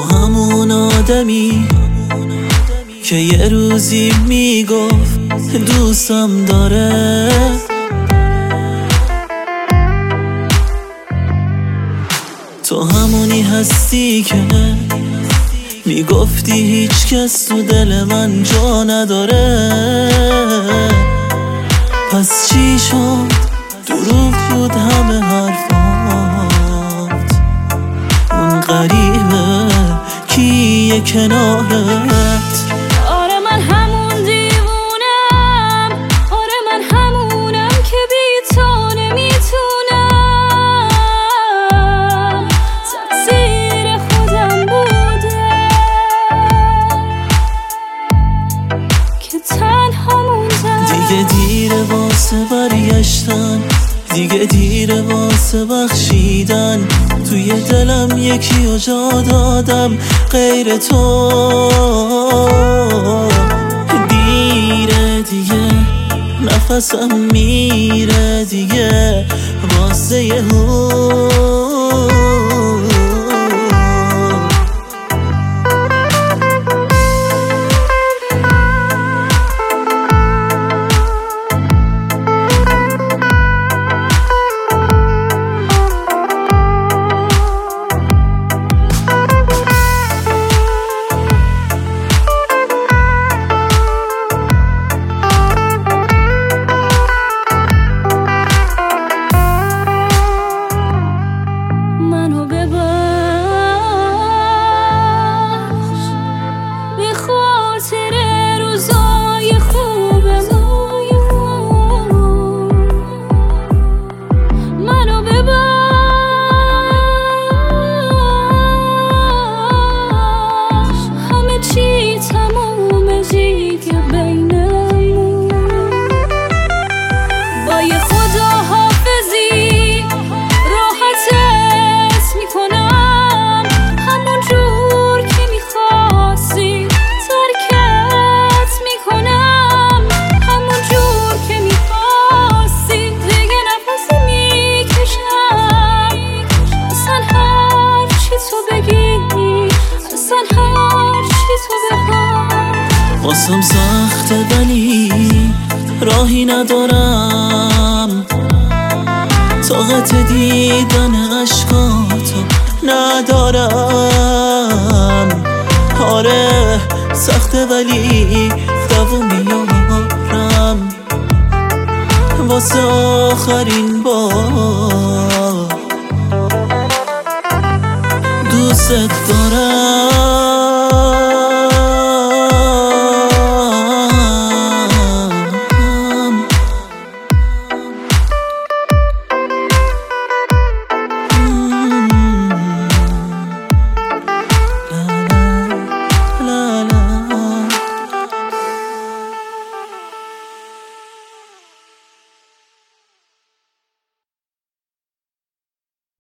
همون آدمی که یه روزی می‌گفت دوستم داره. تو همونی هستی که می‌گفتی هیچ کس تو دل من جا نداره. پس چی شد؟ دروغ بود همه حرفات. اون غریبه. کنارت آره من همون دیوونم. آره من همونم که بی تو نمی‌تونم. تقصیر خودم بوده. که تنها موندم. دیگه دیره واسه برگشتن دیگه دیره واسه بخشیدن. توی دلم یکی جا دادم غیر تو. دیره دیگه نفسم میره دیگه. واسه یه دستم سخت ولی راهی ندارم. طاقت دیدن عشقاتو ندارم. آره سخت ولی دوم میارم واسه آخرین با دوست دارم.